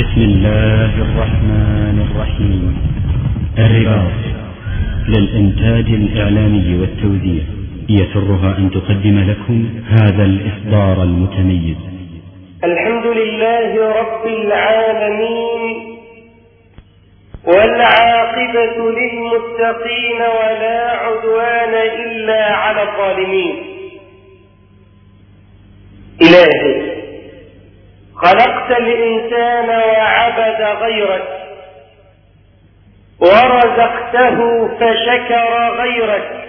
بسم الله الرحمن الرحيم. الرباط للإنتاج الإعلامي والتوزيع. يسرها أن تقدم لكم هذا الإصدار المتميز. الحمد لله رب العالمين والعاقبة للمتقين ولا عدوان إلا على الظالمين. إلهي. خلقت الإنسان وعبد غيرك ورزقته فشكر غيرك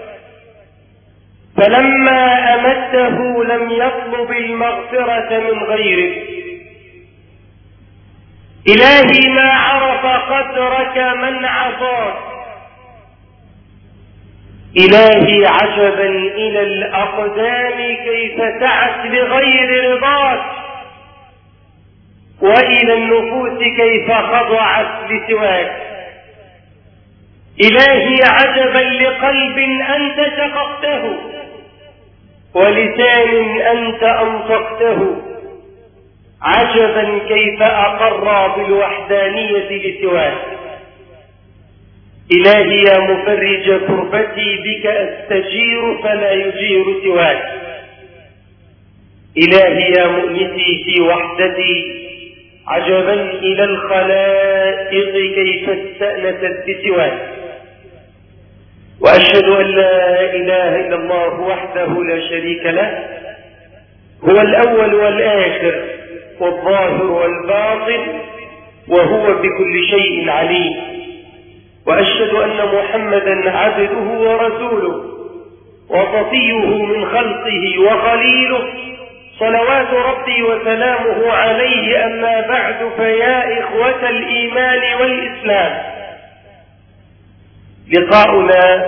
فلما أمته لم يطلب المغفرة من غيرك. إلهي ما عرف قدرك من عصاك. إلهي عجبا إلى الأقدام كيف تعت لغير رضاك. وإلى النفوس كيف خضعت لسواك إلهي عجبا لقلب أنت شققته ولسان أنت أنطقته. عجبا كيف أقر بالوحدانية لسواك. إلهي يا مفرج كربتي بك أستجير فلا يجير سواك. إلهي يا مؤنسي في وحدتي عجبا إلى الخلائق كيف استأنست بسواك وأشهد أن لا إله إلا الله وحده لا شريك له. هو الأول والآخر والظاهر والباطن وهو بكل شيء عليم. وأشهد أن محمدا عبده ورسوله وصفيه من خلقه وخليله. صلوات ربي وسلامه عليه أما بعد فيا إخوة الإيمان والإسلام. لقاؤنا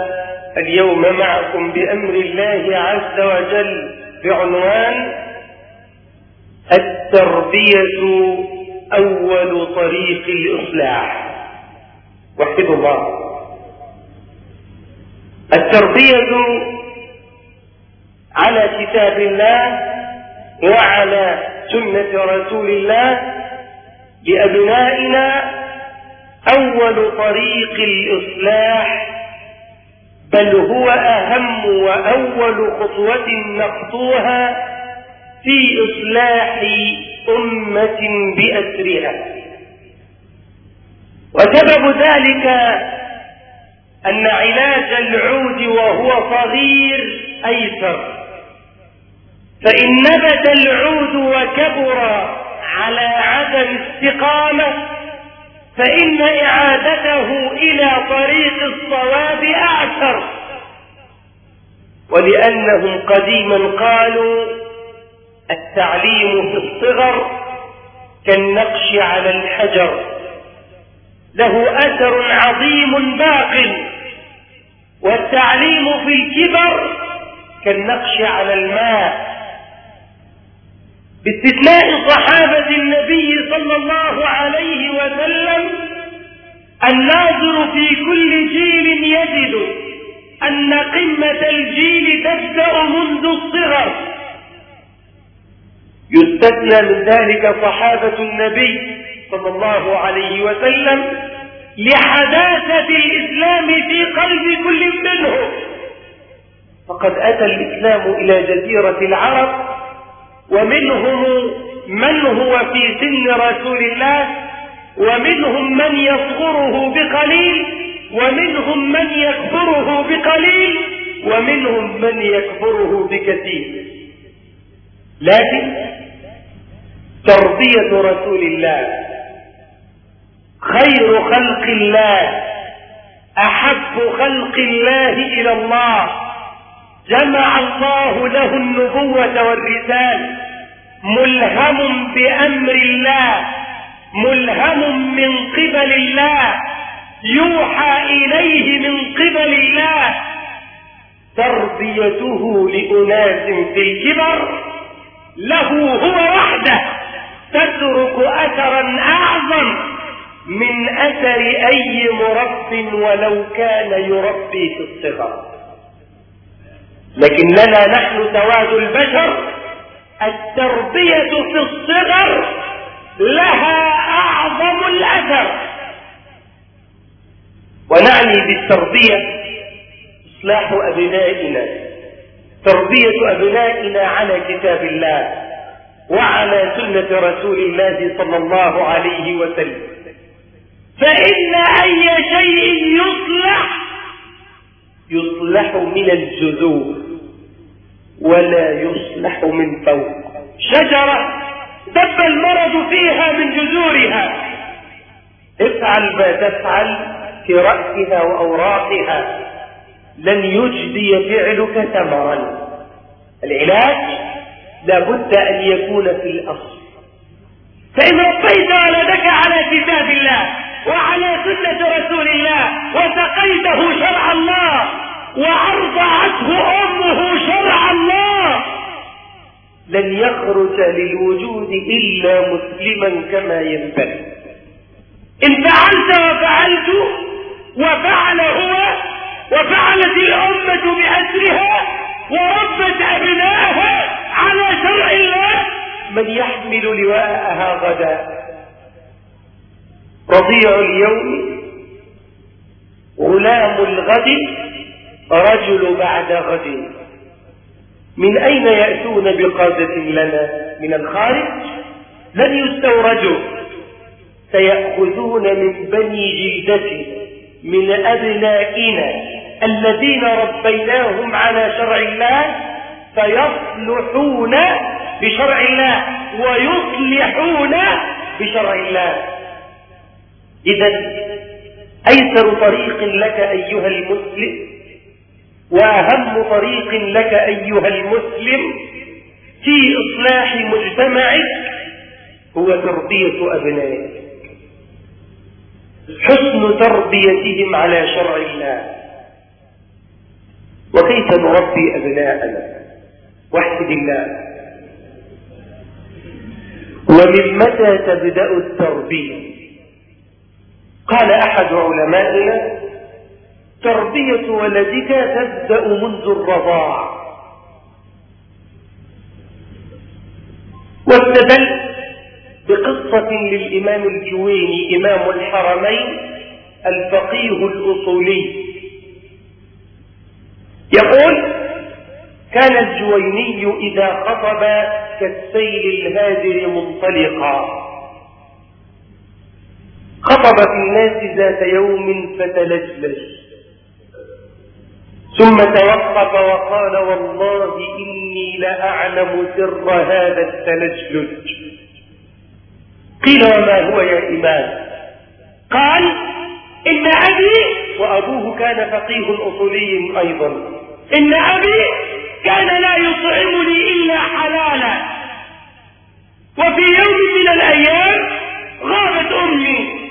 اليوم معكم بأمر الله عز وجل بعنوان التربية أول طريق الإصلاح. وحدوا الله. التربية على كتاب الله وعلى سنة رسول الله لأبنائنا أول طريق الإصلاح بل هو أهم وأول خطوة نخطوها في إصلاح أمة بأسرها. وسبب ذلك أن علاج العود وهو صغير أيسر. فإن نبت العود وكبر على عدم استقامة فإن إعادته إلى طريق الصواب أعسر ولأنهم قديما قالوا التعليم في الصغر كالنقش على الحجر. له أثر عظيم باق. والتعليم في الكبر كالنقش على الماء. باستثناء صحابة النبي صلى الله عليه وسلم الناظر في كل جيل يجد أن قمة الجيل تبدأ منذ الصغر. يستثنى من ذلك صحابة النبي صلى الله عليه وسلم لحداثة الإسلام في قلب كل منهم. فقد أتى الإسلام إلى جزيرة العرب ومنهم من هو في سن رسول الله ومنهم من يصغره بقليل ومنهم من يكفره بقليل ومنهم من يكفره بكثير. لكن تربية رسول الله خير خلق الله أحب خلق الله إلى الله. جمع الله له النبوة والرسالة ملهم بأمر الله ملهم من قبل الله يوحى إليه من قبل الله. تربيته لأناس في الكبر له هو وحده تترك أثرا أعظم من أثر أي مرب ولو كان يربي في الصغر. لكننا نحن سواد البشر التربية في الصغر لها أعظم الأثر. ونعني بالتربية إصلاح أبنائنا. تربية أبنائنا على كتاب الله وعلى سنة رسول الله صلى الله عليه وسلم. فإن أي شيء يصلح يصلح من الجذور ولا يصلح من فوق. شجرة دب المرض فيها من جذورها. افعل ما تفعل في رأسها وأوراقها. لن يجدي فعلك ثمرا. العلاج لابد أن يكون في الأصل. فإن ربيت ولدك على كتاب الله وعلى سنة رسول الله وسقيته شرع الله وأرضعته أمه شرع الله. لن يخرج للوجود إلا مسلما كما ينبغي. إن فعلت وفعلت وفعل هو وفعلت الأمة بأسرها وربت أبنائها على شرع الله من يحمل لواءها غدا. رضيع اليوم غلام الغد رجل بعد غد. من أين يأتون بقادة لنا؟ من الخارج؟ لن يستورجوا. سيأخذون من بني جلدتنا من أبنائنا الذين ربيناهم على شرع الله فيصلحون بشرع الله ويصلحون بشرع الله. إذا أيسر طريق لك أيها المسلم وأهم طريق لك أيها المسلم في إصلاح مجتمعك هو تربية أبنائك. حسن تربيتهم على شرع الله. وكيف نربي أبناءنا؟ واحد الله. ومن متى تبدأ التربية؟ قال أحد علمائنا تربية ولدك تبدأ منذ الرضاع. واستدل بقصة للإمام الجويني إمام الحرمين الفقيه الأصولي. يقول كان الجويني إذا خطب كالسيل الهادر منطلقا. خطب في الناس ذات يوم فتلجلج. ثم توقف وقال والله إني لأعلم سر هذا التلجلج. قيل وما هو يا إمام قال إن أبي وأبوه كان فقيه أصولي أيضا. إن أبي كان لا يطعمني إلا حلالا. وفي يوم من الأيام غابت أمي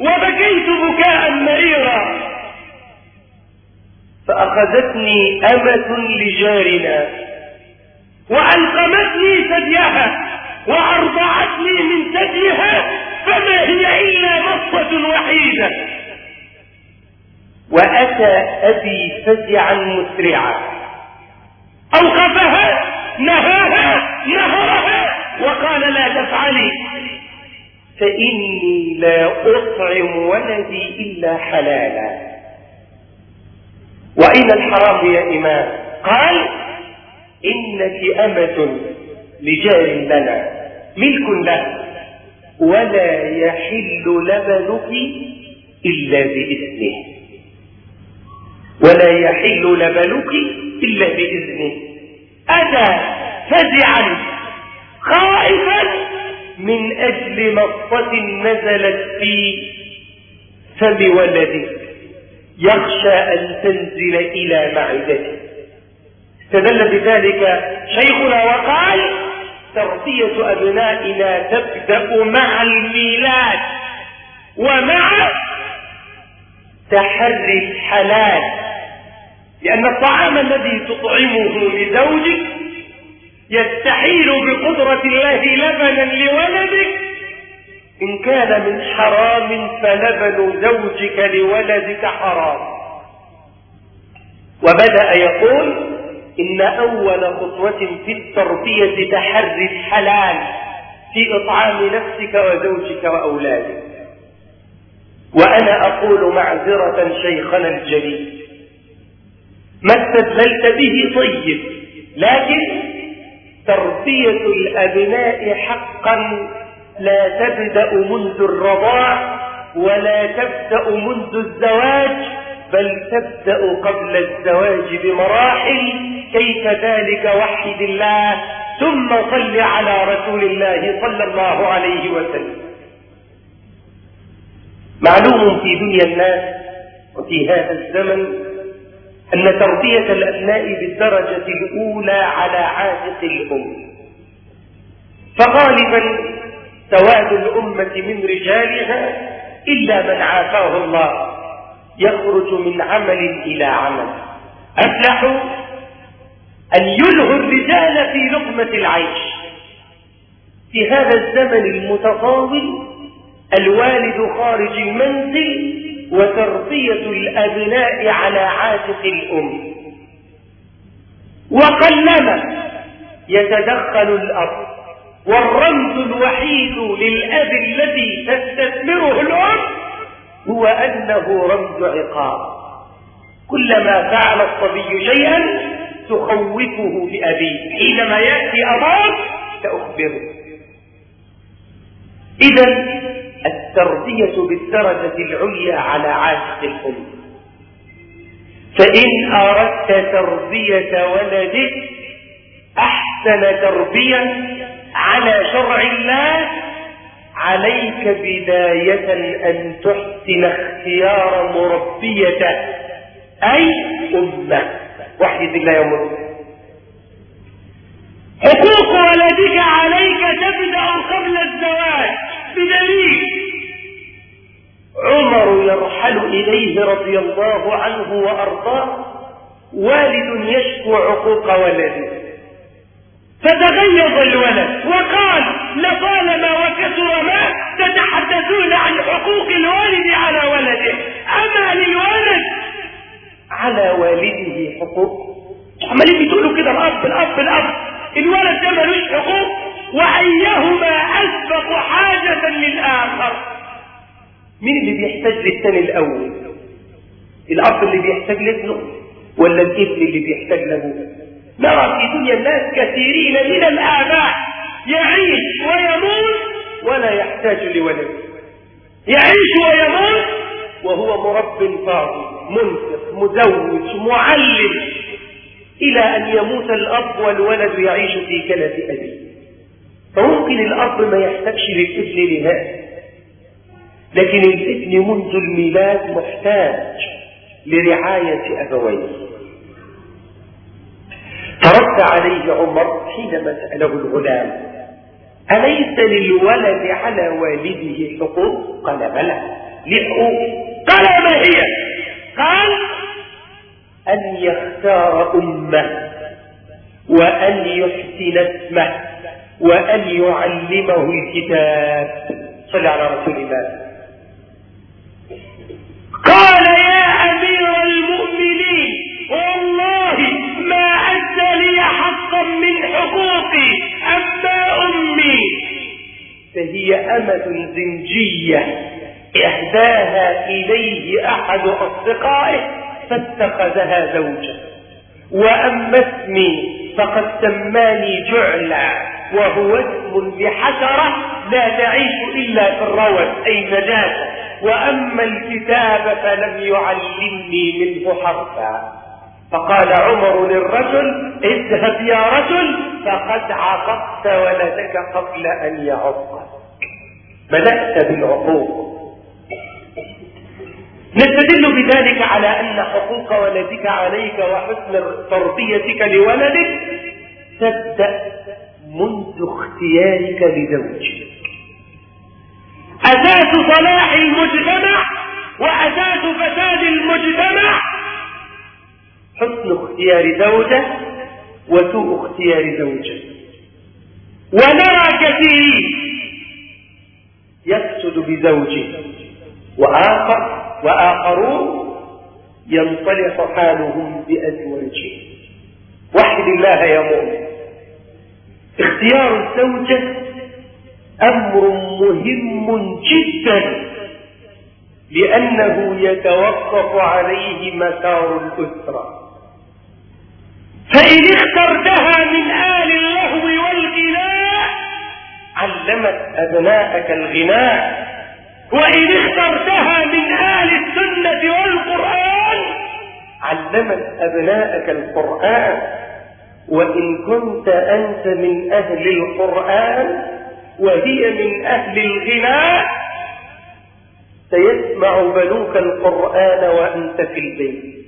وبكيت بكاء مريرا. فأخذتني أمة لجارنا وألقمتني ثديها وأرضعتني من ثديها فما هي إلا مصة وحيدة. وأتى أبي فزعا مسرعا. أوقفها نهاها نهرها وقال لا تفعلي. فإني لا أطعم ولدي إلا حلالا. وأين الحرام يا إمام. قال إنك أمة لجار لنا ملك له ولا يحل لبنك إلا بإذنه. ولا يحل لبنك إلا بإذنه. أتى فزعا. خائفا من أجل مصة نزلت في فم ولده يخشى أن تنزل إلى معدته استدل بذلك شيخنا وقال تربية أبنائنا تبدأ مع الميلاد ومع تحري الحلال لأن الطعام الذي تطعمه لزوجك يستحيل بقدرة الله لبنا لولدك. إن كان من حرام فلبن زوجك لولدك حرام. وبدأ يقول إن أول خطوة في التربية تحري الحلال في إطعام نفسك وزوجك وأولادك. وأنا أقول معذرة شيخنا الجليل ما استدللت به طيب لكن تربية الأبناء حقا لا تبدأ منذ الرضاع ولا تبدأ منذ الزواج بل تبدأ قبل الزواج بمراحل. كيف ذلك؟ وحد الله. ثم صل على رسول الله صلى الله عليه وسلم. معلوم في دنيا الناس وفي هذا الزمن أن تربية الأبناء بالدرجة الأولى على عاتق الأم. فغالبا سواد الأمة من رجالها إلا من عافاه الله يخرج من عمل إلى عمل. أفلحوا أن يلهوا الرجال في لقمة العيش. في هذا الزمن المتطاول الوالد خارج المنزل وتربية الأبناء على عاتق الأم. وقلما يتدخل الأب والرمز الوحيد للأب الذي تستثمره الأم هو أنه رمز عقاب. كلما فعل الصبي شيئا تخوفه بأبيه. حينما يأتي أباك سأخبره. إذا التربية بالدرجة العليا على عاتق الأم. فإن أردت تربية ولدك أحسن تربية على شرع الله عليك بداية أن تحسن اختيار مربيته أي أمة. وحدة الله يوم حقوق ولدك عليك تبدأ قبل الزواج بدليل عمر يرحل إليه رضي الله عنه وأرضاه والد يشكو عقوق ولده. فتغيظ الولد وقال لطالما وكثر ما تتحدثون عن حقوق الوالد على ولده أما للولد؟ على والده حقوق. عمالين بتقولوا كده الأب الأب الأب الولد ده ملوش حقوق وأيهما أسبق حاجة للآخر مين اللي بيحتاج للثاني الأول؟ الأب اللي بيحتاج لابنه ولا الابن اللي بيحتاج لابوه؟ نرى في دنيا الناس كثيرين من الآباء يعيش ويموت ولا يحتاج لولد يعيش ويموت وهو مرب فاضي منفق مزوج معلم إلى أن يموت الأب والولد يعيش في كنف أبيه فممكن الأب ما يحتاجش للابن نهائي لكن الابن منذ الميلاد محتاج لرعاية أبويه. فرد عليه عمر حينما سأله الغلام أليس للولد على والده حقوق؟ قال بلى. لحقوق. قال ما هي؟ قال أن يختار أمه وأن يحسن اسمه وأن يعلمه الكتاب. صلى على رسول الله. قال يا أمير المؤمنين والله ما أدى لي حقا من حقوقي أما أمي. فهي أمة زنجية إهداها إليه أحد أصدقائه فاتخذها زوجة. وأما اسمي فقد سماني جعلا وهو اسم لحشرة لا تعيش إلا في الروث أي نجاسة وأما الكتاب فلم يعلمني منه حرفا. فقال عمر للرجل اذهب يا رجل فقد عقدت ولدك قبل أن يعقك. بدأت بالعقوق. نستدل بذلك على أن حقوق ولدك عليك وحسن تربيتك لولدك تبدأ منذ اختيارك لزوجك. أساس صلاح المجتمع وأساس فساد المجتمع. حسن اختيار زوجة وسوء اختيار زوجة. ونرى كثيرين يفسد بزوجه وآخر وآخرون ينطلق حالهم بأزواجه وحد الله يا مؤمن. اختيار الزوجة أمر مهم جدا لأنه يتوقف عليه مسار الأسرة. فإن اخترتها من آل اللهو والغناء علمت أبناءك الغناء. وإن اخترتها من آل السنة والقرآن علمت أبناءك القرآن. وإن كنت أنت من أهل القرآن وهي من أهل الغناء سيسمع بنوك القرآن وأنت في البيت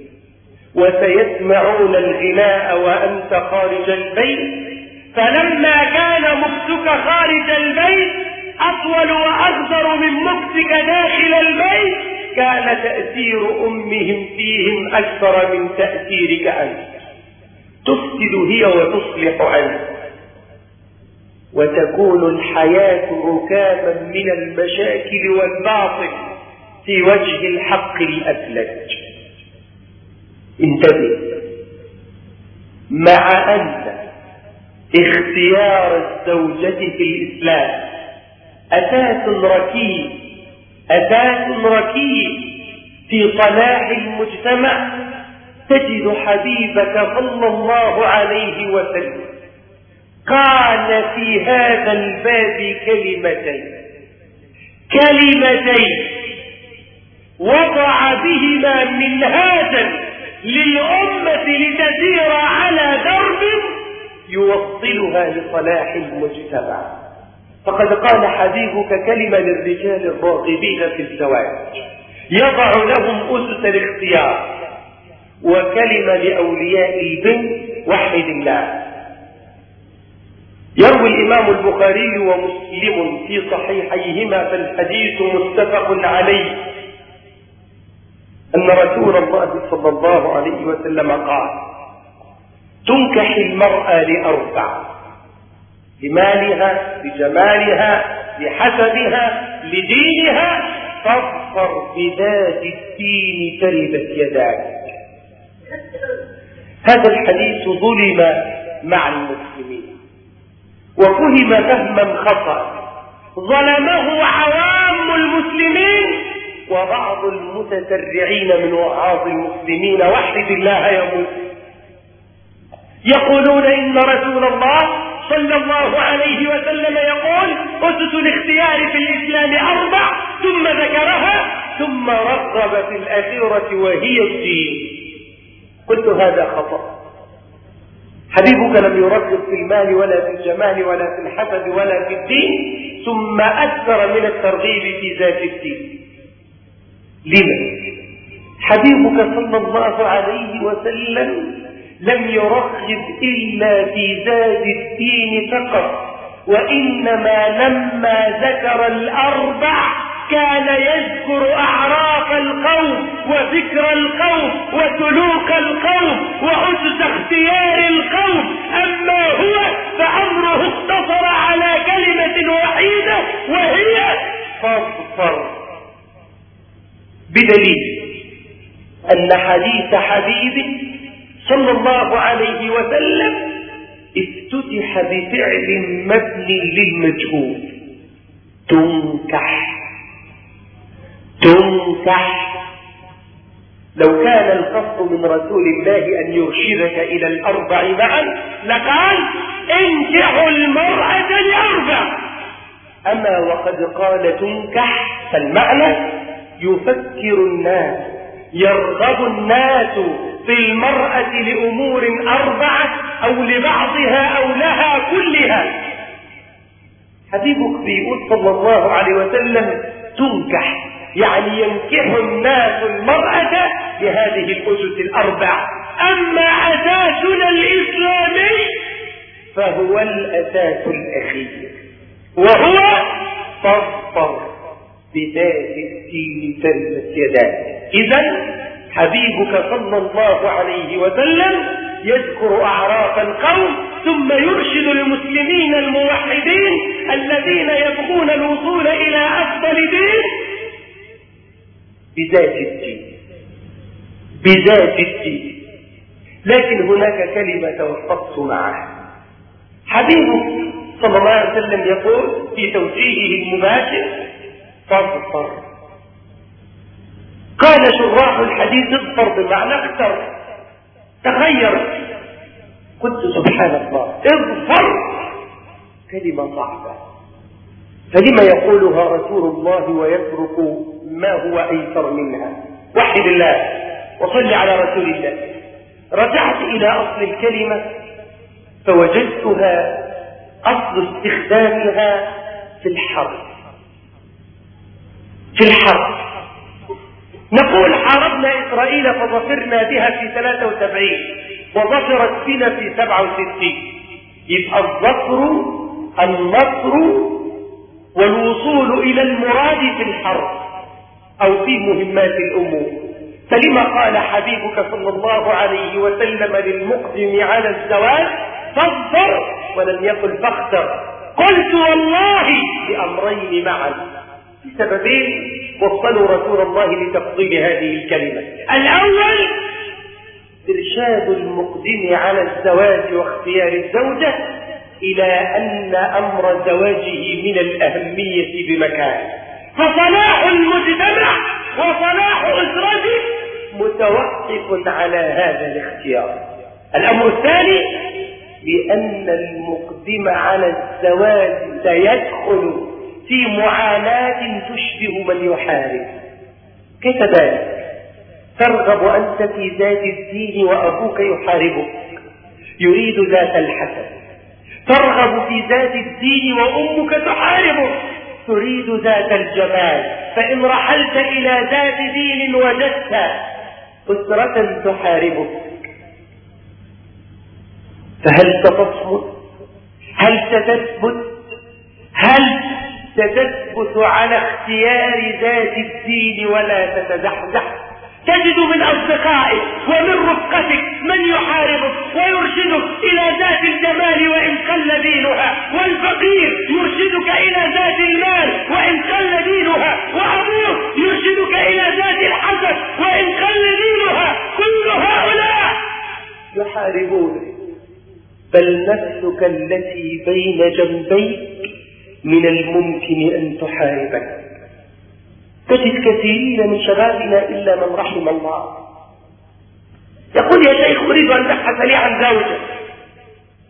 وسيسمعون الغناء وأنت خارج البيت. فلما كان مكسك خارج البيت أطول وأكثر من مكسك داخل البيت كان تأثير أمهم فيهم أكثر من تأثيرك أنت. تفسد هي وتصلح أنت. وتكون الحياة ركاما من المشاكل والباطل في وجه الحق الأفلج. انتبه. مع أن اختيار الزوجة في الإسلام. أساس ركيب. أساس ركيب في صلاح المجتمع. تجد حبيبك صلى الله عليه وسلم. قال في هذا الباب كلمتين. كلمتين. وضع بهما منهاجا للأمة لتسير على درب يوصلها لصلاح المجتمع. فقد قال حبيبك كلمة للرجال الراغبين في الزواج. يضع لهم أسس الاختيار. وكلمة لأولياء البنت وحد الله. يروي الإمام البخاري ومسلم في صحيحيهما فالحديث متفق عليه. أن رسول الله صلى الله عليه وسلم قال تنكح المرأة لأربع لمالها لجمالها لحسبها لدينها فاظفر بذات الدين تربت يداك. هذا الحديث ظلم مع المسلمين. وفهم فهما خطأ. ظلمه عوام المسلمين وبعض المتسرعين من وعاظ المسلمين. وحد الله مسلم يقولون إن رسول الله صلى الله عليه وسلم يقول أسس الاختيار في الإسلام أربع ثم ذكرها ثم رغب في الأخيرة وهي الدين. قلت هذا خطأ. حبيبك لم يرغب في المال ولا في الجمال ولا في الحسد ولا في الدين ثم أكثر من الترغيب في ذات الدين. لما حبيبك صلى الله عليه وسلم لم يرغب إلا في ذات الدين فقط وإنما لما ذكر الأربع كان يذكر أعراف القوم وفكر القوم وسلوك القوم وأسس اختيار القوم. أما هو فأمره اقتصر على كلمة وحيدة وهي فاصفر بدليل أن حديث حبيبي صلى الله عليه وسلم افتتح بفعل مبني للمجهول. تنكح. تنكح لو كان القصد من رسول الله أن يرشدك إلى الأربع معا لقال انكحوا المرأة لأربع. أما وقد قال تنكح فالمعنى يفكر الناس يرغب الناس في المرأة لأمور أربعة أو لبعضها أو لها كلها. حبيبك بيقول صلى الله عليه وسلم تنكح يعني ينكح الناس المرأة بهذه الأسس الأربع. أما أساسنا الإسلامي فهو الأساس الأخير وهو فاصفر بذات الدين تلت يداك إذا حبيبك صلى الله عليه وسلم يذكر أعراف القوم ثم يرشد المسلمين الموحدين الذين يبغون الوصول إلى أفضل دين بذات الدين. بذات الدين. لكن هناك كلمة توفقت معها حبيبه صلى الله عليه وسلم يقول في توجيهه المباشر فاصفر قال شراح الحديث اظفر بمعنى أكثر تغير. قلت سبحان الله اظفر كلمة صعبة. فلما يقولها رسول الله ويترك ما هو أيسر منها. وحد الله وصل على رسول الله. رجعت إلى أصل الكلمة فوجدتها أصل استخدامها في الحرب في الحرب نقول حاربنا إسرائيل فظفرنا بها في 73 وظفرت بنا في 67 يبقى الظفر النصر والوصول إلى المراد في الحرب أو في مهمات الأمور فلما قال حبيبك صلى الله عليه وسلم للمقدم على الزواج فاظفر ولم يقل فاختر. قلت والله بأمرين معا. بسببين وصلوا رسول الله لتفضيل هذه الكلمة. الأول إرشاد المقدم على الزواج واختيار الزوجة إلى أن أمر زواجه من الأهمية بمكان فصلاح المجتمع وصلاح أسرته متوقف على هذا الاختيار. الأمر الثاني بأن المقدم على الزواج سيدخل في معاناة تشبه من يحارب. كيف ذلك؟ ترغب أنت في ذات الدين وأبوك يحاربك. يريد ذات الحسن ترغب في ذات الدين وأمك تحاربك. تريد ذات الجمال فإن رحلت إلى ذات دين وجدت أسرة تحاربك. فهل ستصمت هل ستثبت؟ هل ستثبت على اختيار ذات الدين ولا تتزحزح؟ تجد من أصدقائك ومن رفقتك من يحاربك ويرشدك إلى ذات الجمال وإن قل دينها والفقير يرشدك إلى ذات المال وإن قل دينها وأبوك يرشدك إلى ذات الحسد وإن قل دينها. كل هؤلاء يحاربونك بل نفسك التي بين جنبيك من الممكن أن تحاربك. تجد كثيرين من شبابنا إلا من رحم الله. يقول يا شيخ أريد أن تبحث لي عن زوجة.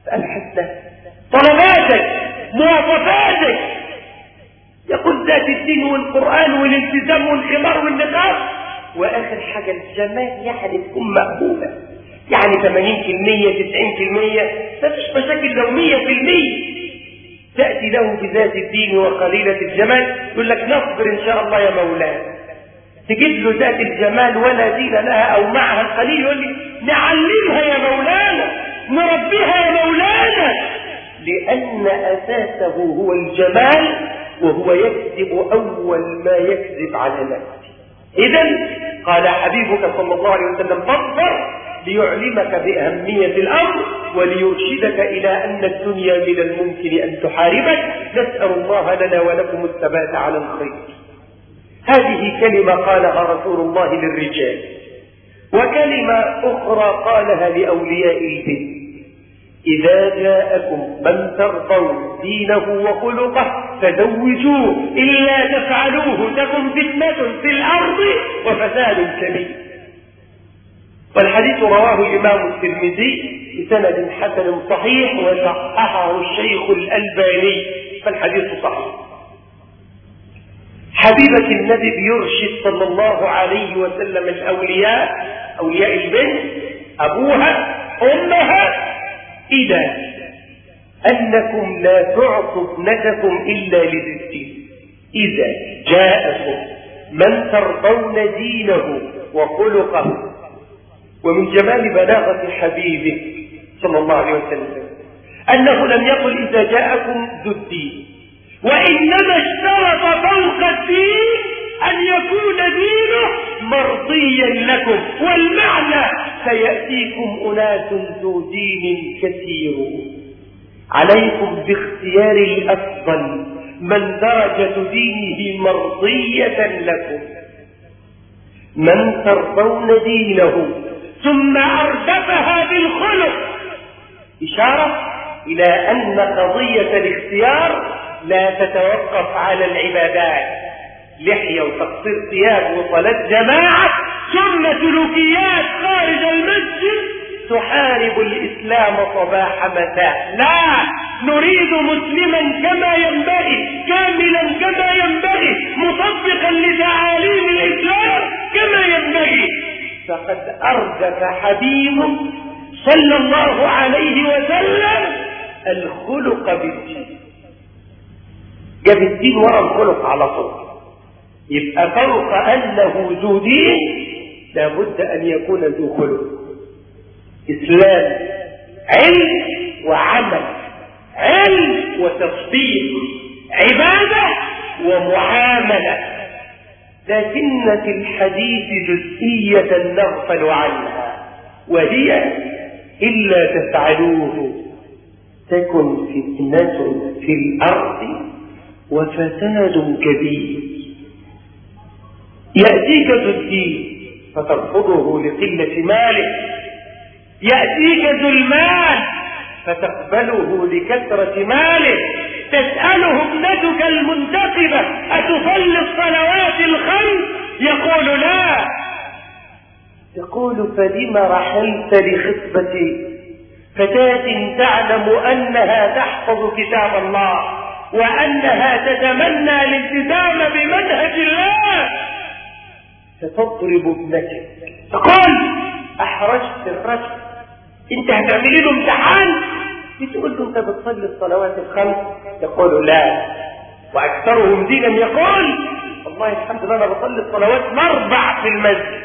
فأبحث له طلباتك مواصفاتك. يقول ذات الدين والقرآن والالتزام والخمار والنقاب. وآخر حاجة الجمال يعني تكون مقبولة. يعني 80% 90% ما فيش مشاكل لو 100% تأتي له بذات الدين وقليلة الجمال يقول لك نصبر إن شاء الله يا مولانا. تجيب له ذات الجمال ولا دين لها أو معها القليل يقول لي نعلمها يا مولانا نربيها يا مولانا. لأن أساسه هو الجمال وهو يكذب أول ما يكذب على نفسه. إذا قال حبيبك صلى الله عليه وسلم فاصبر. ليعلمك بأهمية الأمر وليرشدك إلى أن الدنيا من الممكن أن تحاربك. نسأل الله لنا ولكم الثبات على الخير. هذه كلمة قالها رسول الله للرجال وكلمة أخرى قالها لأولياء البيت. إذا جاءكم من ترضون دينه وخلقه فزوجوه إلا تفعلوه تكن فتنة في الأرض وفساد كبير. والحديث رواه الإمام الترمذي بسند حسن صحيح وصححه الشيخ الألباني فالحديث صحيح. حبيبة النبي يرشد صلى الله عليه وسلم الأولياء أولياء البنت أبوها أمها إذا أنكم لا تعطوا ابنتكم إلا للدين إذا جاءكم من ترضون دينه وخلقه ومن جمال بلاغة حبيبه صلى الله عليه وسلم أنه لم يقل إذا جاءكم ذو الدين وإنما اشترط فوق الدين أن يكون دينه مرضيا لكم والمعنى سيأتيكم أناس ذو دين كثير. عليكم باختيار الأفضل من درجة دينه مرضية لكم. من ترضون دينه ثم أردفها بالخلق. إشارة إلى أن قضية الاختيار لا تتوقف على العبادات. لحية وتقصير ثياب وصلاة جماعة ثم سلوكيات خارج المسجد تحارب الإسلام صباح مساء. لا نريد مسلما كما ينبغي كاملا كما ينبغي مطبقا لتعاليم الإسلام كما ينبغي. فقد أردف حبيب صلى الله عليه وسلم الخلق بالدين جاب الدين ورا الخلق على طول. يبقى فوق أنه ذو دين لابد أن يكون ذو خلق. إسلام علم وعمل. علم وتصديق. عبادة ومعاملة. لكن في الحديث جزئية نغفل عنها وهي إلا تفعلوه. تكن فتنة في الأرض وفساد كبير. يأتيك ذو الدين فترفضه لقلة ماله. يأتيك ذو المال فتقبله لكثرة ماله. تسأله ابنتك المنتقبة أتصلي الصلوات الخمس يقول لا. يقول فلم رحلت لخطبة فتاة تعلم أنها تحفظ كتاب الله وأنها تتمنى الالتزام بمنهج الله. فتضرب ابنتك تقول أحرجت الرجل. انت هتعملي له امتحان؟ بتقول له انت بتصلي الصلوات الخمس؟ يقول لا. وأكثرهم دينا يقول والله الحمد لله أنا بصلي الصلوات مربع في المسجد.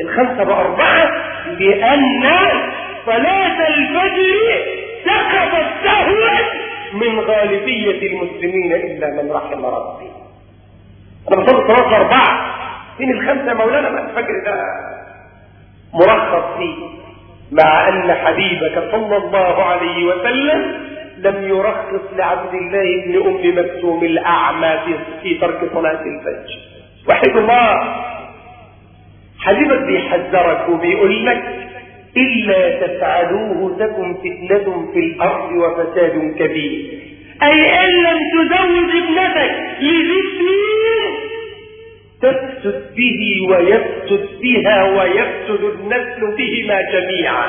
الخمسة بأربعة لأن صلاة الفجر سقطت سهوا من غالبية المسلمين إلا من رحم ربي. أنا بصلي الصلوات اربعه فين الخمسة مولانا ما الفجر ده مرخص فيه. مع أن حبيبك صلى الله عليه وسلم لم يرخص لعبد الله بن أم مكتوم الأعمى في ترك صلاة الفجر. وحد الله حبيبك بيحذرك وبيقول لك إلا تفعلوه تكن فتنة في الأرض وفساد كبير. أي إن لم تزوج ابنتك لذي تفسد به ويفسد بها ويفسد النسل بهما جميعا.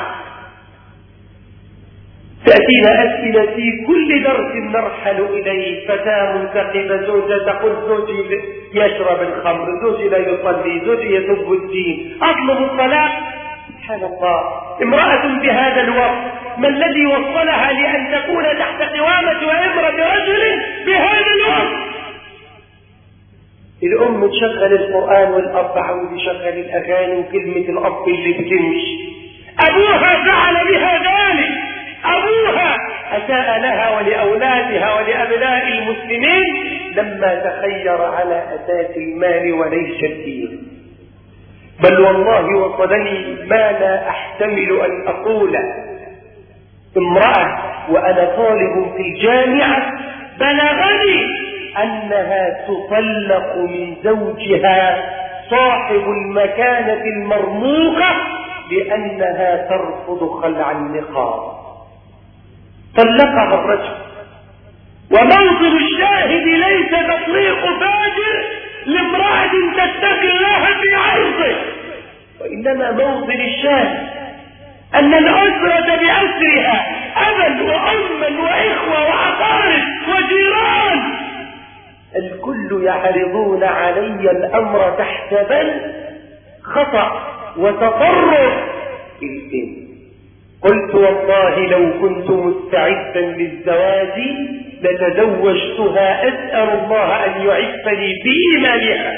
تأتينا أسئلة في كل درس نرحل إليه. فتاة منتقبة زوجة تقول زوجي يشرب الخمر زوجي لا يصلي زوجي يسب الدين. أطلب الطلاق. سبحان الله. امرأة بهذا الوقت ما الذي وصلها لأن تكون تحت قوامة وإمرة رجل بهذا الوقت؟ الأم تشغل القرآن والأب عاوز يشغل الأغاني وكلمة الأب اللي بتمشي. أبوها فعل بها ذلك. أبوها أساء لها ولأولادها ولأبناء المسلمين لما تخير على أساس المال وليس الدين. بل والله وصلني ما لا أحتمل أن أقول. امرأة وأنا طالب في الجامعة بلغني أنها تطلق من زوجها صاحب المكانة المرموقة لأنها ترفض خلع النقاب. طلقها الرجل. وموطن الشاهد ليس تطليق فاجر لامرأة تتقي الله في عرضه. وإنما موطن الشاهد أن الأسرة بأسرها أبا وأما وإخوة وأقارب وجيران الكل يعرضون علي الأمر تحت بل خطأ وتطرف قلت والله لو كنت مستعدا للزواج لتزوجتها أسأل الله أن يعفني بإيمانها.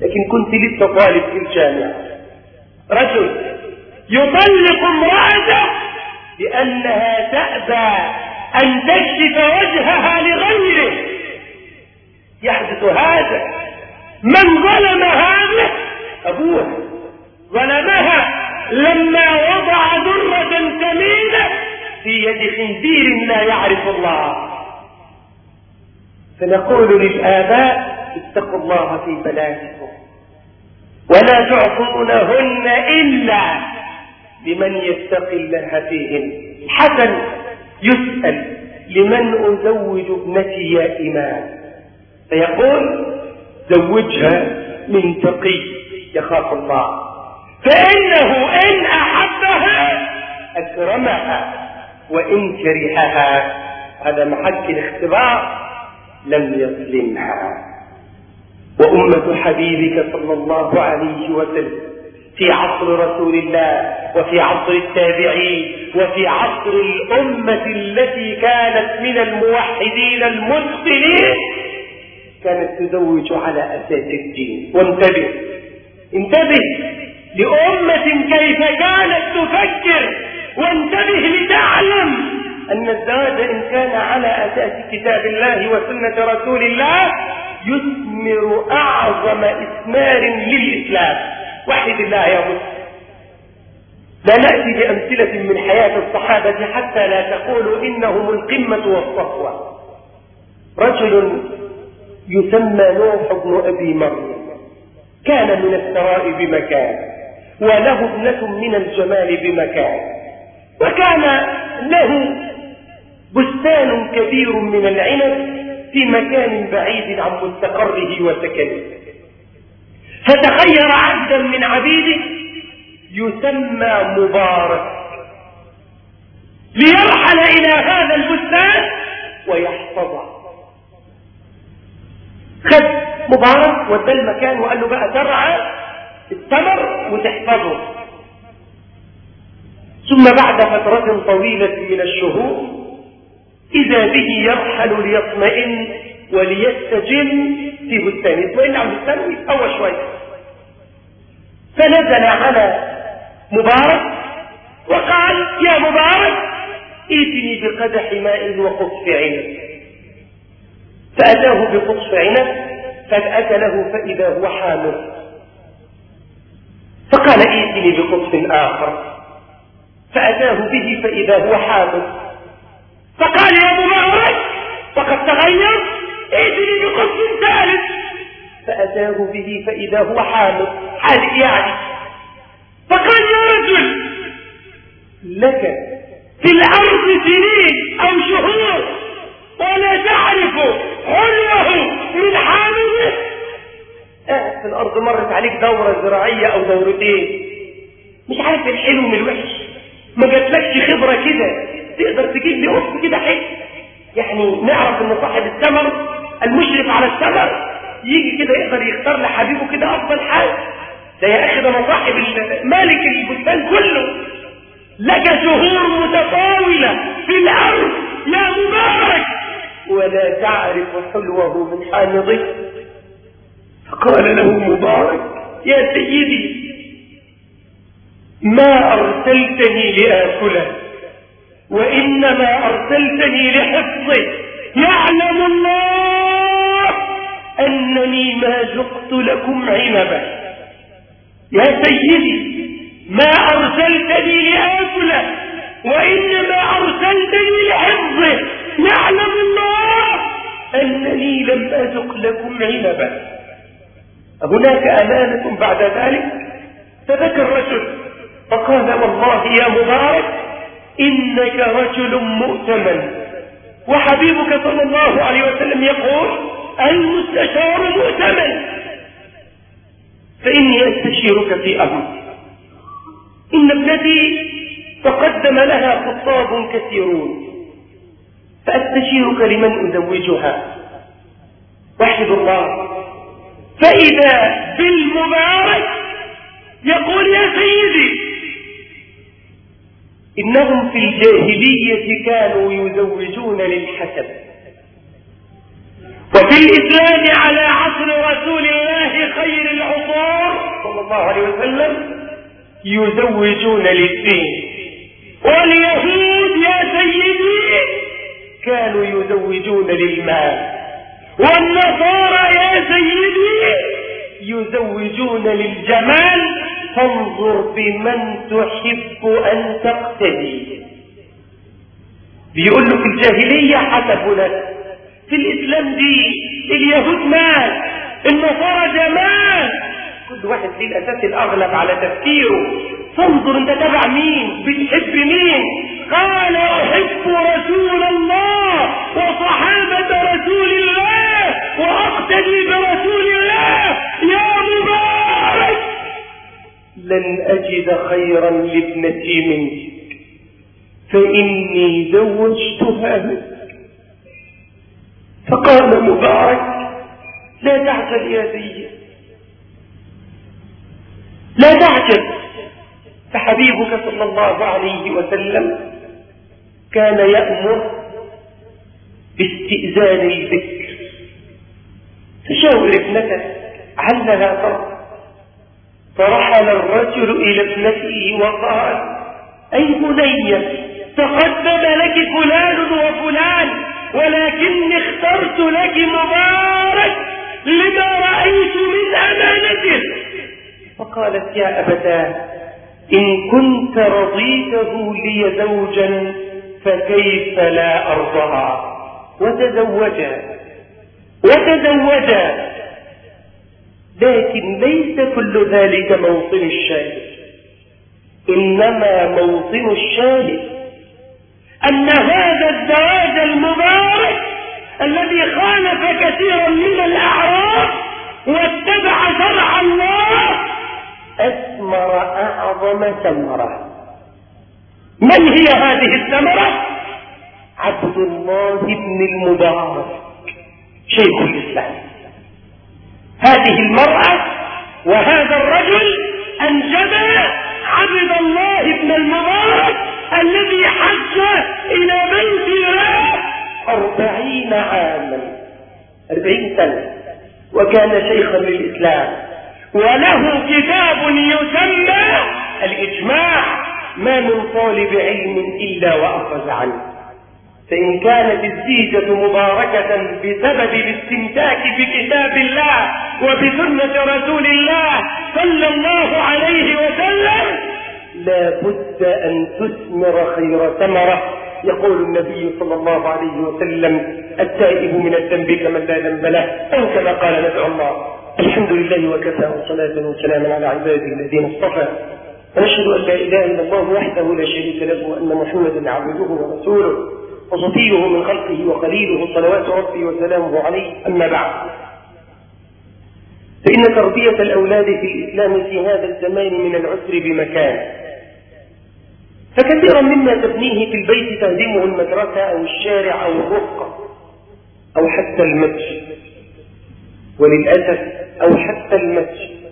لكن كنت لسه طالب في الجامعة. رجل يطلق امرأته لأنها تأبى أن تكشف وجهها لغيره. يحدث هذا. من ظلم هذا؟ أبوها ظلمها لما وضع ذرة ثمينة في يد خنزير لا يعرف الله. فنقول للآباء اتقوا الله في بناتكم ولا تعطونهن إلا لمن يتقي الله فيهن. حسن يسأل لمن أزوج ابنتي يا إمام. فيقول زوجها من تقي يخاف الله. فإنه إن أحبها أكرمها وإن كرهها هذا محك الاختبار لم يظلمها. وأمة حبيبك صلى الله عليه وسلم في عصر رسول الله وفي عصر التابعين وفي عصر الأمة التي كانت من الموحدين المتقنين كانت تزوج على أساس الدين. وانتبه. انتبه لأمة كيف كانت تفكر. وانتبه لتعلم أن الزواج إن كان على أساس كتاب الله وسنة رسول الله يثمر أعظم إثمار للإسلام. وحد الله يا مسلم لا نأتي بأمثلة من حياة الصحابة حتى لا تقولوا إنهم القمة والصفوة. رجل يسمى نوح بن أبي مريم. كان من الثراء بمكان وله ابنة من الجمال بمكان. وكان له بستان كبير من العنب في مكان بعيد عن مستقره وسكنه. فتخير عبدا من عبيده يسمى مبارك. ليرحل إلى هذا البستان ويحفظه. خد مبارك ودى المكان وقال له بقى ترعى التمر وتحفظه. ثم بعد فترة طويلة من الشهور إذا به يرحل ليطمئن وليستجم في بستان. يطمئن على البستان ويتقوى شوية. فنزل على مبارك وقال يا مبارك ائتني بقدح ماء وقطف عنب فأتاه بقطف عنب فأكله فإذا هو حامل. فقال ائتني بقطف آخر. فأتاه به فإذا هو حامل. فقال يا مبارك وقد تغير ائتني بقطف ثالث. فأتاه به فإذا هو حامل. حالق يعني. فقال يا رجل لك في الأرض سنين أو شهور ولا تعرف حلوة من حامله. آه في الأرض مرت عليك دورة زراعية أو دورتين مش عارف الحلو من الوحش. ما جاتلكش خبرة كده. تقدر تجيب لي قص كده حلو يعني نعرف إن صاحب الثمر المشرف على الثمر يجي كده يقدر يختار لحبيبه كده أفضل حاجة ده يا أخي ده أنا صاحب مالك البستان كله. لك شهور متطاوله في الأرض. يا مبارك. ولا تعرف حلوة من حامضه. فقال له مبارك يا سيدي ما أرسلتني لآكله وإنما أرسلتني لحفظه. يعلم الله أنني ما زقت لكم عنبا يا سيدي ما أرسلتني لآكله وإنما أرسلتني لحفظه. يعلم الله أنني لم أزق لكم عنبا هناك أمانة بعد ذلك؟ فبكى الرجل فقال والله يا مبارك إنك رجل مؤتمن. وحبيبك صلى الله عليه وسلم يقول المستشار مؤتمن. فإني أستشيرك في أمر. إن ابنتي تقدم لها خطاب كثيرون. فأستشيرك لمن أزوجها. وحد الله. فإذا بالمبارك يقول يا سيدي إنهم في الجاهلية كانوا يزوجون للحسب وفي الإسلام على عصر رسول الله خير العصور صلى الله عليه وسلم يزوجون للدين. واليهود يا سيدي كانوا يزوجون للمال والنصارى يا سيدي يزوجون للجمال. فانظر بمن تحب أن تقتدي. بيقول له في الجاهلية حسبوا لك في الإسلام دي اليهود مال النصارى جمال. كل واحد فيه الأساس الأغلب على تفكيره. فانظر أنت تبع مين بتحب مين؟ قال أحب رسول الله وصحابة رسول الله وأقتدي برسول الله يا مبارك. لن أجد خيرا لابنتي منك فإني زوجتها فقال مبارك لا تعجل يا سيدي. لا تعجل. فحبيبك صلى الله عليه وسلم كان يأمر باستئذان البكر. فشاور ابنتك علها فرق فرحل الرجل إلى ابنته وقال أي بني تقدم لك فلان وفلان ولكني اخترت لك مبارك لما رأيت من أمانته. فقالت يا أبتاه إن كنت رضيته لي زوجا فكيف لا أرضها؟ وتزوجا وتزوجا لكن ليس كل ذلك موطن الشاهد. إنما موطن الشاهد أن هذا الزواج المبارك الذي خالف كثيرا من الأعراف واتبع شرع الله أثمر أعظم ثمرة. من هي هذه الثمرة؟ عبد الله بن المبارك شيخ الإسلام هذه المرأة وهذا الرجل أنجبا عبد الله بن المبارك الذي حج إلى بيت الله أربعين عاما أربعين سنة وكان شيخا للإسلام وله كتاب يسمى الإجماع ما من طالب علم إلا وأخذ عنه. فإن كانت الزيجة مباركة بسبب الاستمساك بكتاب الله وبسنة رسول الله صلى الله عليه وسلم لا بد أن تثمر خير ثمرة. يقول النبي صلى الله عليه وسلم التائب من الذنب كمن لا ذنب له أو كما قال ندعو الله الحمد لله وكفى وصلاة وسلاما على عباده الذين اصطفى. ونشهد أن لا إله إلا الله وحده لا شريك له وأن محمدا عبده ورسوله وصفيه من خلقه وخليله صلوات ربي وسلامه عليه. أما بعد فإن تربية الأولاد في الإسلام في هذا الزمان من العسر بمكان. فكثيرا مما تبنيه في البيت تهدمه المدرسة أو الشارع أو الرفقة أو حتى المسجد. وللأسف أو حتى المسجد.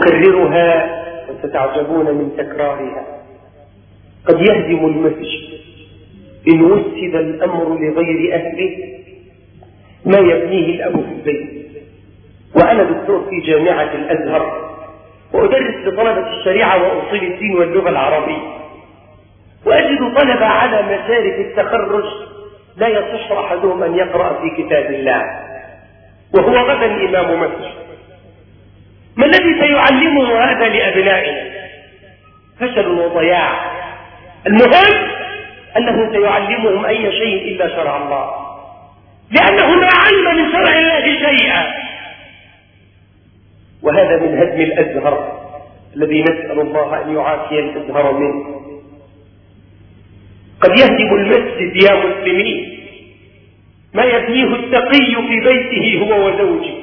وأكررها وستعجبون من تكرارها. قد يهدم المسجد. إن وسد الأمر لغير أهله ما يبنيه الأب في البيت. وأنا دكتور في جامعة الأزهر وأدرس لطلبة الشريعة وأصول الدين واللغة العربية. وأجد طلبة على مسارك التخرج لا يصح أحدهم أن يقرأ في كتاب الله. وهو غدا إمام مسجد. ما الذي سيعلمه هذا لأبنائنا؟ فشل وضياع المهم أنه سيعلمهم أي شيء إلا شرع الله. لأنه ما علم من شرع الله شيئا. وهذا من هدم الأزهر الذي نسأل الله أن يعافي الأزهر منه. قد يهدم المسجد يا مسلمين. ما يبنيه التقي في بيته هو وزوجه.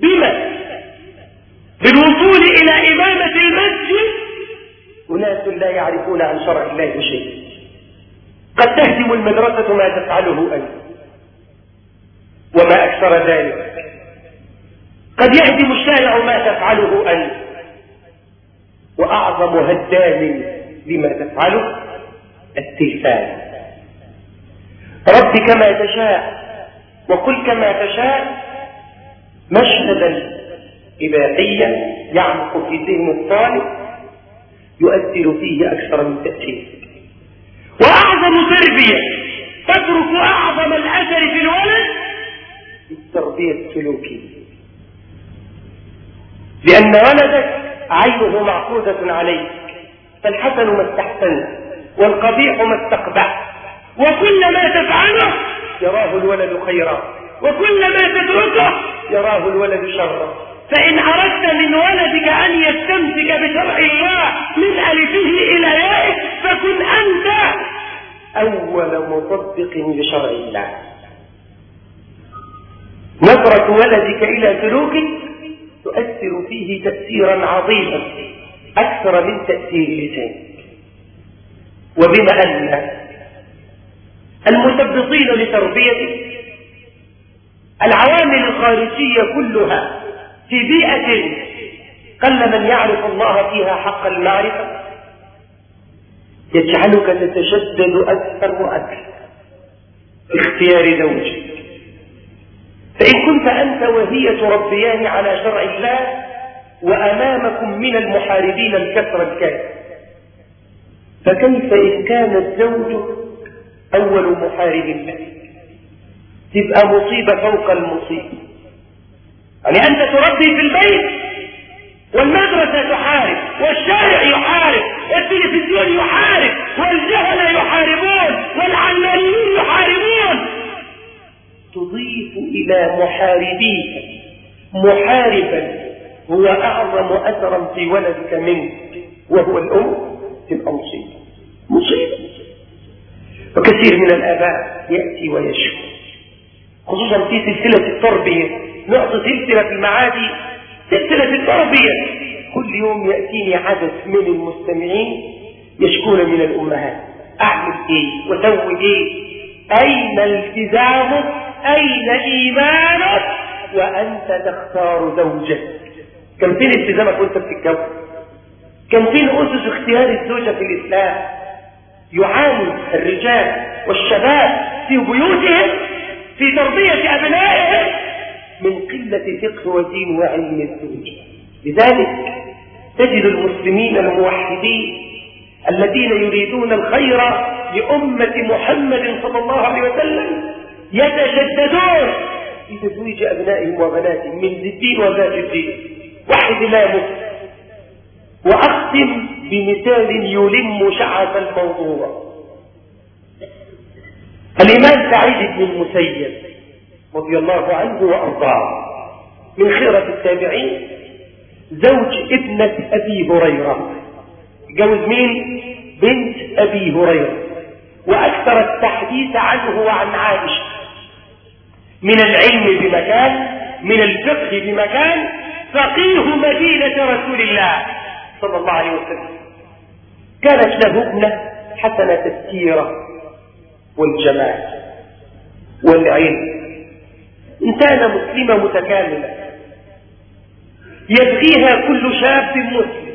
بما؟ بالوصول إلى إمامة المسجد. أناس لا يعرفون عن شرع الله شيء. قد تهدم المدرسة ما تفعله أنت. وما أكثر ذلك. قد يهدم الشارع ما تفعله أنت. وأعظم هدام لما تفعله التلفان رب كما تشاء وقل كما تشاء مشهدا إباحيا يعمق في ذهن الطالب يؤثر فيه أكثر من تأثير وأعظم تربية تترك أعظم الأثر في الولد التربية السلوكية لأن ولدك عينه معقودة عليك فالحسن ما استحسنت والقبيح ما استقبح. وكل ما تفعله يراه الولد خيرا وكل ما تتركه يراه الولد شرا. فإن أردت من ولدك أن يستمسك بشرع الله من ألفه إلى يائه فكن أنت أول مطبق لشرع الله. نظرة ولدك إلى سلوكك تؤثر فيه تأثيرا عظيما أكثر من تأثير لسانك. وبما أن المثبطين لتربيتك العوامل الخارجية كلها في بيئة قل من يعرف الله فيها حق المعرفة يجعلك تتشدد أكثر وأكثر اختيار زوجك. فإن كنت أنت وهي تربيان على شرع الله وأمامكم من المحاربين الكثرة الكافر فكيف إن كان الزوج أول محارب لك؟ تبقى مصيبة فوق المصيبة. يعني أنت تربي في البيت والمدرسة تحارب والشارع يحارب والتلفزيون يحارب والجهل يحاربون والعلانيين يحاربون. تضيف إلى محاربيك. محاربا هو أعظم أثرا في ولدك منك وهو الأم تبقى مصيبة مصيبة وكثير من الآباء يأتي ويشكو خصوصا في سلسلة التربية. نعطي سلسلة المعادي سلسلة التربية كل يوم يأتيني عدد من المستمعين يشكون من الأمهات. أعمل إيه؟ وسوي إيه؟ أين التزامك؟ أين إيمانك؟ وأنت تختار زوجك. كم فين التزامك وأنت بتتجوز كم فين أسس اختيار الزوجة في الإسلام. يعاني الرجال والشباب في بيوتهم في تربية أبنائهم. من قلة فقه ودين وعلم الزوج. لذلك تجد المسلمين الموحدين الذين يريدون الخير لأمة محمد صلى الله عليه وسلم يتشددون في تزويج أبنائهم وبناتهم من الدين وذات الدين. واحد لا مسلم وأختم بمثال يلم شعث الموضوع. الإمام سعيد بن المسيب رضي الله عنه وأرضاه. من خيرة التابعين زوج ابنة أبي هريرة. جوز مين؟ بنت أبي هريرة. وأكثر التحديث عنه وعن عائشة. من العلم بمكان من الفقه بمكان فقيه مدينة رسول الله صلى الله عليه وسلم. كانت له ابنة حسنة السيرة والجمال والعلم. إنسانة مسلمة متكاملة يبغيها كل شاب مسلم.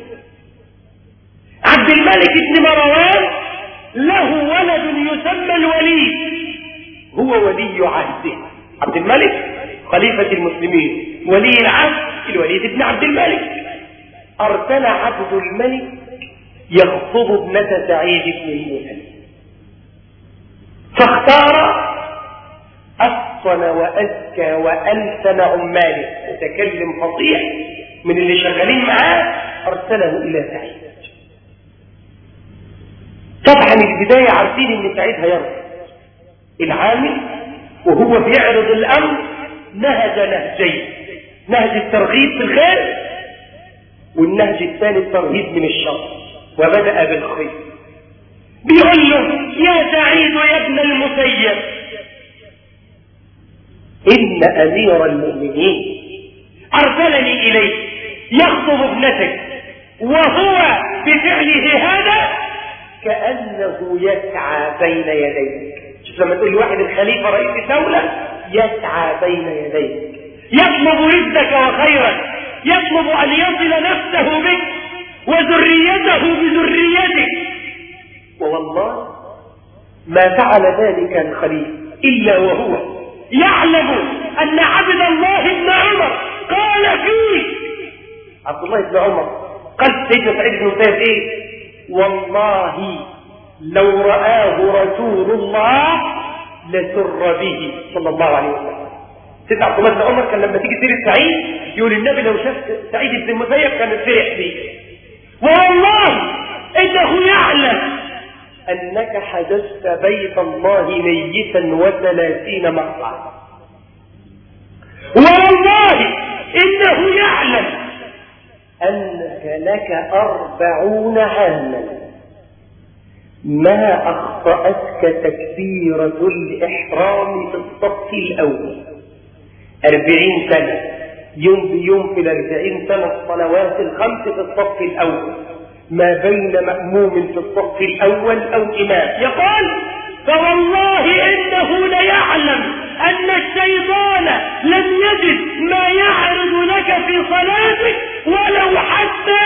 عبد الملك بن مروان له ولد يسمى الوليد. هو ولي عهده. عبد الملك خليفة المسلمين. ولي العهد الوليد بن عبد الملك. أرسل عبد الملك يخطب ابنة سعيد بن المسلم فاختار أحصن وأزكى وألسن عماله متكلم فصيح من اللي شغالين معاه. أرسله إلى سعيد. طبعا البداية عارفين إن سعيد هيرضى. العامل وهو بيعرض الأمر نهج نهجين. نهج الترغيب في الخير والنهج الثاني الترهيب من الشر. وبدأ بالخير. بيقول له يا سعيد يا ابن المسيب. إن أمير المؤمنين أرسلني إليك يخطب ابنتك وهو بفعله هذا كأنه يسعى بين يديك. شوف لما تقول لواحد الخليفة رئيس الدولة يسعى بين يديك. يطلب رزقك وخيرك يطلب أن يصل نفسه بك وذريته بذريتك. ووالله ما فعل ذلك الخليفة إلا وهو. يعلم أن عبد الله بن عمر قال فيه عبد الله بن عمر قال سيدنا سعيد بن مسيب إيه والله لو رآه رسول الله لسر به صلى الله عليه وسلم. سيدنا عبد الله بن عمر كان لما تيجي سيرة سعيد يقول النبي لو شاف سعيد بن المسيب كان فرح فيه والله إنه يعلم أنك حدثت بيت الله ميتا وثلاثين مقطعا والله إنه يعلم أنك لك أربعون عاما. ما أخطأتك تكبيرة الاحرام في الصف الأول؟ أربعين سنة. يوم بيوم في الأربعين سنة الصلوات الخمس في الصف الأول. ما بين مأموم في الصف الأول أو إمام. يقول فوالله إنه ليعلم أن الشيطان لم يجد ما يعرض لك في صلاتك ولو حتى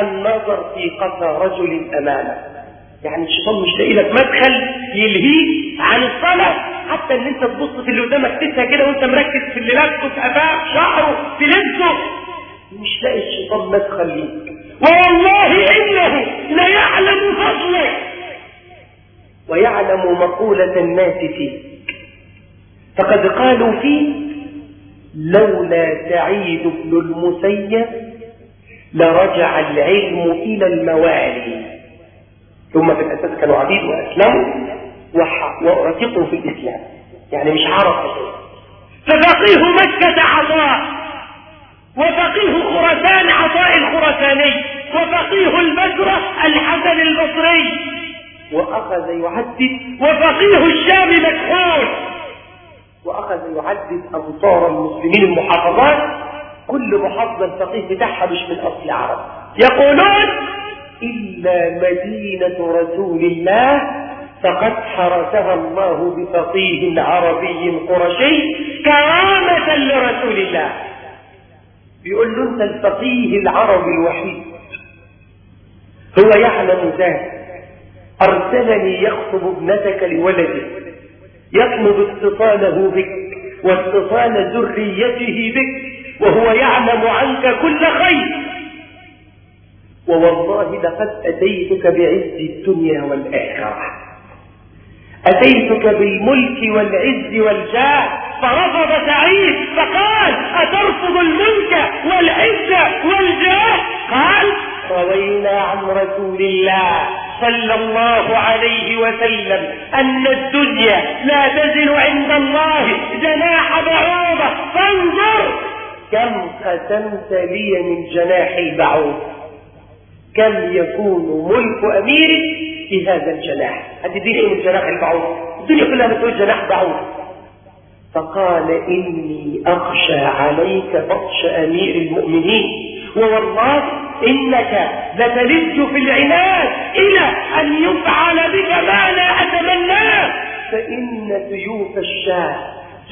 النظر في قفا رجل أمامك. يعني الشيطان مش لاقي لك مدخل يلهيك عن الصلاة. حتى إن أنت تبص في اللي قدامك تنسى كده وأنت مركز في اللي لابسه في قفاه شعره في لبسه. مش لاقي الشيطان مدخل ليك. والله إنه ليعلم فضلك ويعلم مقولة الناس فيك فقد قالوا فيه لولا سعيد بن المسيب لرجع العلم إلى الموالي. ثم في الأساس كانوا عبيد وأسلموا وأعتقوا في الإسلام. يعني مش عرف ففقيه مكة عطاء وفقيه خراسان عطاء الخراساني وفقيه البصرة الحسن البصري. وأخذ يعدد وفقيه الشام مكحول وأخذ يعدد أمصار المسلمين المحافظات كل محافظة الفقيه بتاعها مش من أصل عرب. يقولون إلا مدينة رسول الله فقد حرسها الله بفقيه عربي قرشي كرامة لرسول الله. بيقول له أنت الفقيه العربي الوحيد. هو يعلم ذلك. أرسلني يخطب ابنتك لولده. يطلب اتصاله بك واتصال ذريته بك وهو يعلم عنك كل خير. ووالله لقد أتيتك بعز الدنيا والآخرة. أتيتك بالملك والعز والجاه؟ فرفض سعيد فقال أترفض الملك والعز والجاه؟ قال روينا عن رسول الله صلى الله عليه وسلم أن الدنيا لا تزن عند الله جناح بعوضة. فانظر كم قسمت لي من جناح البعوض كم يكون ملك أميرك في هذا الجناح. هتديني إيه من جناح البعوض. الدنيا كلها بتقول جناح بعوض. فقال إني أخشى عليك بطش أمير المؤمنين. ووالله إنك لتلج في العناد إلى أن يفعل بك ما لا أتمناه فإن سيوف الشاه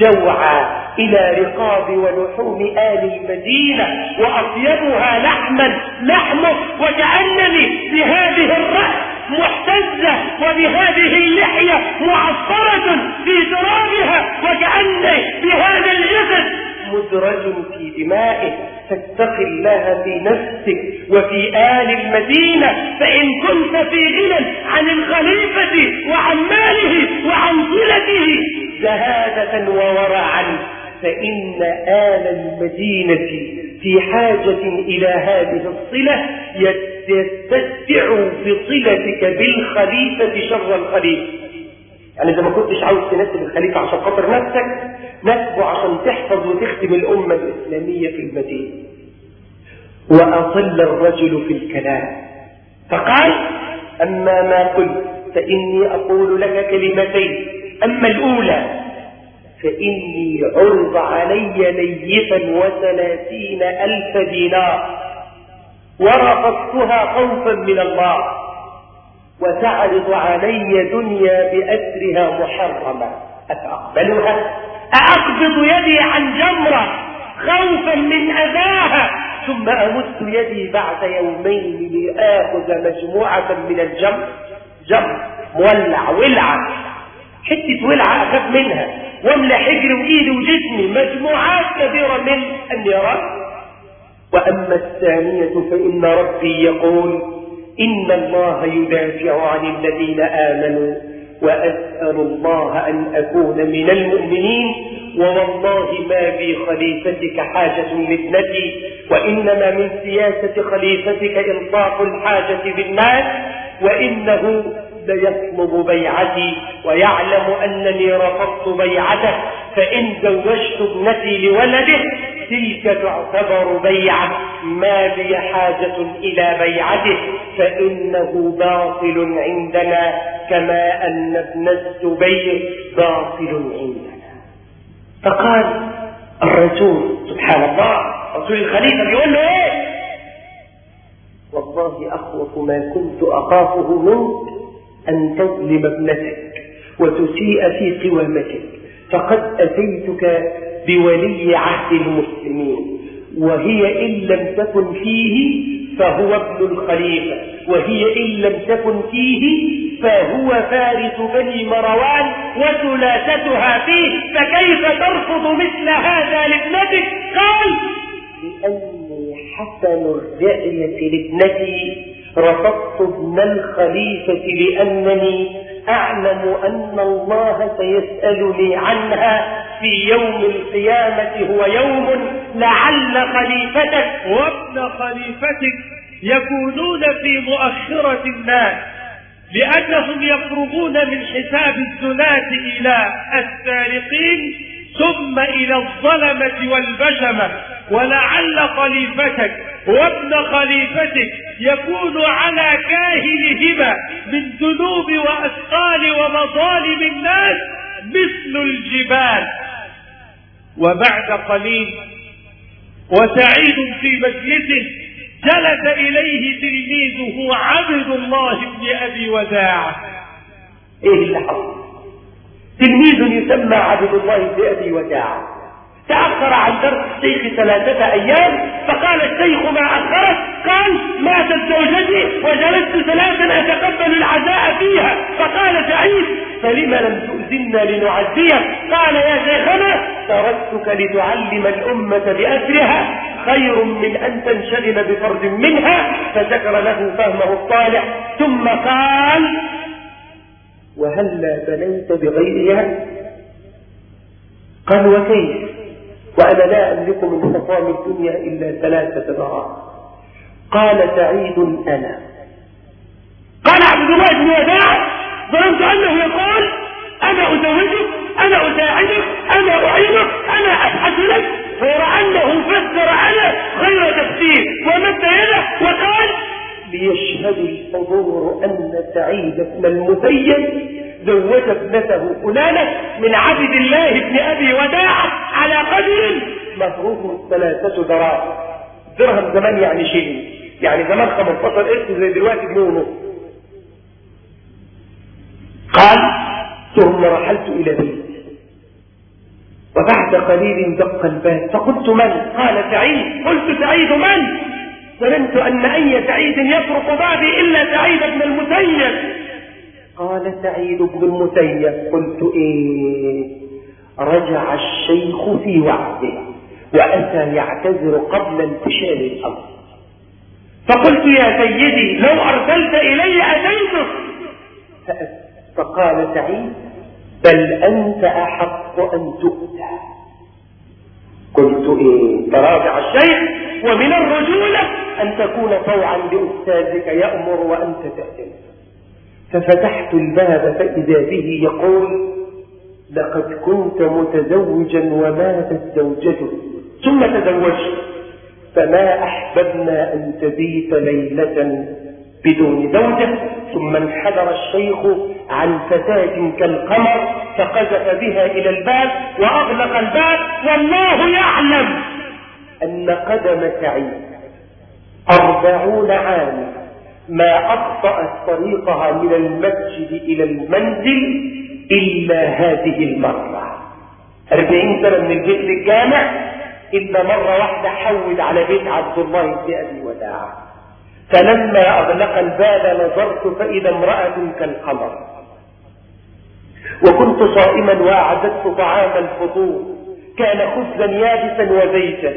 جوعى إلى رقاب ولحوم آل المدينة وأطيبها لحما لحمه وكأنني بهذه الرأس محتزة وبهذه اللحية معصرة في ترابها وكأني بهذا الجسد. مدرج في دمائه فاتق الله في نفسك وفي آل المدينة فإن كنت في غنى عن الخليفة وعن ماله وعن صلته زهادة وورعا فإن آل المدينة في حاجة إلى هذه الصلة يستتبع بصلتك بالخليفة شر الخليفة. يعني إذا ما كنتش عاوز تنسب الخليفة عشان خاطر نفسك نسبه عشان تحفظ وتختم الأمة الإسلامية في المدينة. وأطل الرجل في الكلام. فقال أما ما قلت فإني أقول لك كلمتين. أما الأولى فإني عرض علي ليفا وثلاثين ألف دينار ورفضتها خوفا من الله وتعرض علي دنيا بأسرها محرمة. أفأقبلها أأقبض يدي عن جمرة خوفا من أذاها ثم أمد يدي بعد يومين لآخذ مجموعة من الجمر. جمر مولع ولعة. حتة ولعة أخاف منها. واملى حجري وإيدي وجسمي مجموعات كبيرة من النيران. وأما الثانية فإن ربي يقول إن الله يدافع عن الذين آمنوا وأسأل الله أن أكون من المؤمنين. ووالله ما في خليفتك حاجة لابنتي وإنما من سياسة خليفتك إلصاق الحاجة بالناس وإنه ليطلب بيعتي ويعلم أنني رفضت بيعته فإن زوجت ابنتي لولده تلك تعتبر بيعة ما لي حاجة إلى بيعته فإنه باطل عندنا كما أن ابن الزبير باطل عندنا. فقال الرسول سبحان الله رسول الخليفة بيقول له إيه؟ والله أخوف ما كنت أخافه منك. أن تظلم ابنتك وتسيء في قوامتك فقد أتيتك بولي عهد المسلمين وهي إن لم تكن فيه فهو ابن الخليفة وهي إن لم تكن فيه فهو فارس بني مروان وثلاثتها فيه. فكيف ترفض مثل هذا لابنتك؟ قال لأني حسن الرعية لابنتي. رفضت ابن الخليفة لأنني أعلم أن الله سيسألني عنها في يوم القيامة هو يوم لعل خليفتك وابن خليفتك يكونون في مؤخرة الناس لأنهم يفرغون من حساب الزناة إلى السارقين ثم إلى الظلمة والبشمة ولعل خليفتك وابن خليفتك يكون على كاهلهما من ذنوب وأثقال ومظالم الناس مثل الجبال. وبعد قليل وسعيد في مجلسه جلس إليه تلميذه عبد الله بن أبي وداع إيه اللي حصل؟ تلميذ يسمى عبد الله بن أبي وداع تأخر عن درس الشيخ ثلاثة أيام فقال الشيخ ما أخرت قال ماتت زوجتي وجلست ثلاثا أتقبل العزاء فيها. فقال سعيد فلم لم تؤذنا لنعزيك؟ قال يا شيخنا تركتك لتعلم الأمة بأسرها خير من أن تنشغل بفرد منها. فذكر له فهمه الصالح ثم قال وهلا بنيت بغيرها؟ قال وكيف؟ وأنا لا أملك من حطام الدنيا إلا ثلاثة دراهم قال سعيد أنا. قال عبد الله بن وداع ظننت أنه يقول أنا أزوجك أنا أساعدك أنا أعينك أنا أبحث لك. فيرى أنه فسر أنا خير تفسير. ومد يده وقال ليشهد الحضور أن سعيد بن المسيب زوج ابنته فلانة من عبد الله بن أبي وداع على قدر مفروض ثلاثة دراهم. درهم زمان يعني شيء. يعني زمان 15 قرش زي دلوقتي جنيه ونص قال ثم رحلت إلى بيت وبعد قليل دق الباب فقلت من؟ قال سعيد. قلت سعيد من؟ ظننت أن أي سعيد يفرق بعدي إلا سعيد بن المسيب. قال سعيد بن المسيب قلت إيه؟ رجع الشيخ في وعده وأتى يعتذر قبل انتشار الأمر. فقلت يا سيدي لو أرسلت إلي أتيتك فقال سعيد بل أنت أحق أن تؤتى. قلت إيه؟ تراجع الشيخ ومن الرجولة أن تكون طوعا لأستاذك يأمر وأنت تأتي. ففتحت الباب فإذا به يقول لقد كنت متزوجا وماتت زوجته ثم تزوجت فما أحببنا أن تبيت ليلة بدون زوجة. ثم انحدر الشيخ عن فتاة كالقمر فقذف بها إلى الباب وأغلق الباب والله يعلم أن قدم سعيد أربعون عاما. ما أخطأت طريقها من المسجد إلى المنزل إلا هذه المرة. أربعين سنة من البيت للجامع إلا مرة واحدة حود على بيت عبد الله بن أبي وداع. فلما أغلق الباب نظرت فإذا امرأة كالقمر. وكنت صائما وأعددت طعام الفطور. كان خبزا يابسا وزيتا.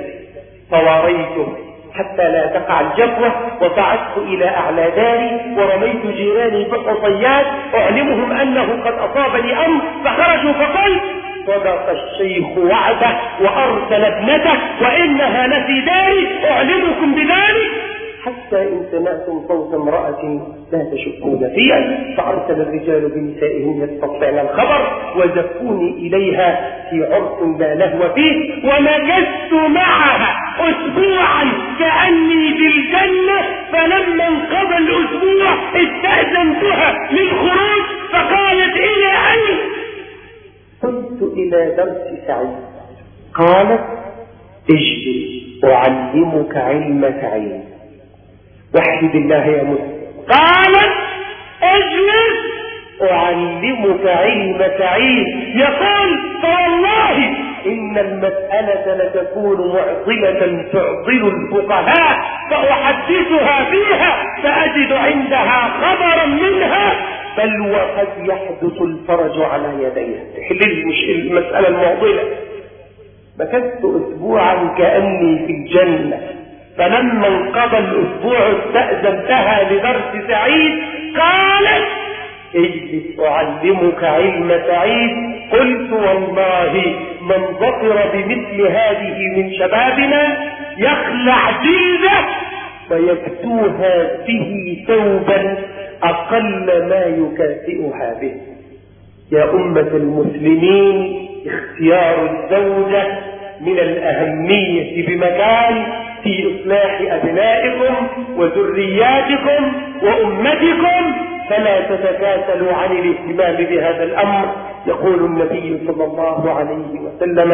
فواريته حتى لا تقع الجفوة وصعدت إلى أعلى داري ورميت جيراني بالحصيات أعلمهم أنه قد أصابني أمر فخرجوا فقلت صدق الشيخ وعده وأرسل ابنته وإنها لفي داري أعلمكم بذلك؟ حتى إن سمعتم صوت امرأة لا تشكون فيها فأرسل الرجال بنسائهم يستطلعن الخبر وزفوني إليها في عرس لا لهو فيه ومكثت معها أسبوعا كأني في الجنة فلما انقضى الأسبوع استأذنتها للخروج فقالت إلى أين قلت إلى درس سعيد. قالت اجلس أعلمك علم تعين وحد الله يا مسلم قالت اجلس. أعلمك علم تعين يقول فوالله إن المسألة لتكون معضلة تعضل الفقهاء فأحدثها فيها فأجد عندها خبرا منها. بل وقد يحدث الفرج على يديها. تحل المسألة المعضلة. مكثت أسبوعا كأني في الجنة. فلما انقضى الأسبوع استأذنتها لدرس سعيد قالت اجلس أعلمك علم سعيد. قلت والله من ظفر بمثل هذه من شبابنا يخلع جلده فيكسوها به ثوبا أقل ما يكافئها به. يا أمة المسلمين اختيار الزوجة من الأهمية بمكان في إصلاح أبنائكم وذرياتكم وأمتكم فلا تتكاسلوا عن الاهتمام بهذا الأمر. يقول النبي صلى الله عليه وسلم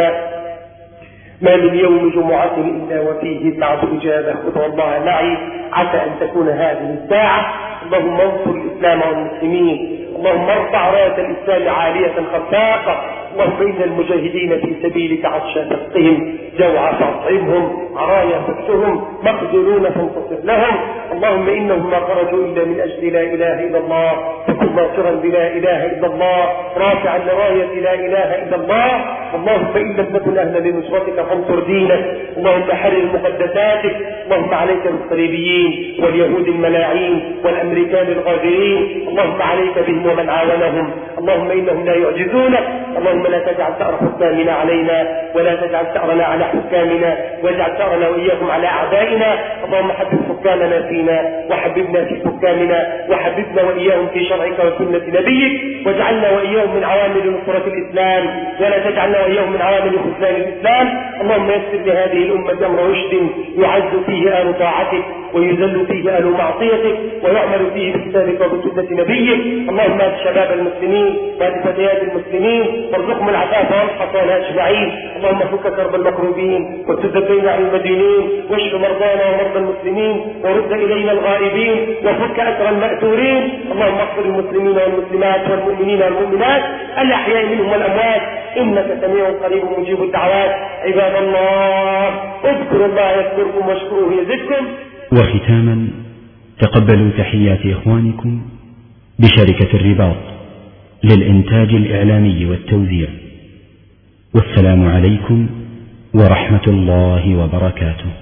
ما من يوم جمعة إلا وفيه سعة إجابة ادعو الله معي عسى أن تكون هذه الساعة. اللهم انصر الإسلام والمسلمين اللهم ارفع راية الإسلام عالية خفاقة إن المجاهدين في سبيلك عطشا تسقهم جوعا فاطعمهم عرايا فاكسهم مقدرون فانتصر لهم. اللهم إنهم ما خرجوا إلا من أجل لا إله إلا الله فكن ناصرا بلا إله إلا الله رافعا لراية لا إله إلا الله. اللهم إن لم تكن أهلا لنصرتك فانصر دينك. اللهم حرر مقدساتك. اللهم عليك بالصليبيين واليهود الملاعين والأمريكان الغادرين. اللهم عليك بهم ومن عاونهم. اللهم إنهم لا يعجزونك. اللهم لا تجعل ثأر حكامنا علينا ولا تجعل ثأرنا على حكامنا واجعل ثأرنا وإياكم على أعدائنا. اللهم حبب حكامنا فينا وحببنا في حكامنا وحببنا وإياهم في شرعك وسنة نبيك واجعلنا وإياهم من عوامل نصرة الإسلام ولا تجعلنا وإياهم من عوامل خذلان الإسلام. اللهم يسر لهذه الأمة أمر رشد يعز فيه آل طاعتك ويذل فيه آل معصيتك ويعمل فيه بكتابك وبسنة نبيك. اللهم اهد شباب المسلمين واهد فتيات المسلمين وارزقهم العفاف والحصان أجمعين اللهم فك كرب المكروبين وسد بين المدينين واشف مرضانا ومرضى المسلمين ورد إلينا الغائبين وفك أسر المأثورين اللهم اغفر المسلمين والمسلمات والمؤمنين والمؤمنات الأحياء منهم والأموات. إنك سميع قريب مجيب الدعوات. عباد الله اذكروا الله يذكركم واشكروه يزدكم. وختاما تقبلوا تحيات إخوانكم بشركة الرباط. للإنتاج الإعلامي والتوزيع. والسلام عليكم ورحمة الله وبركاته.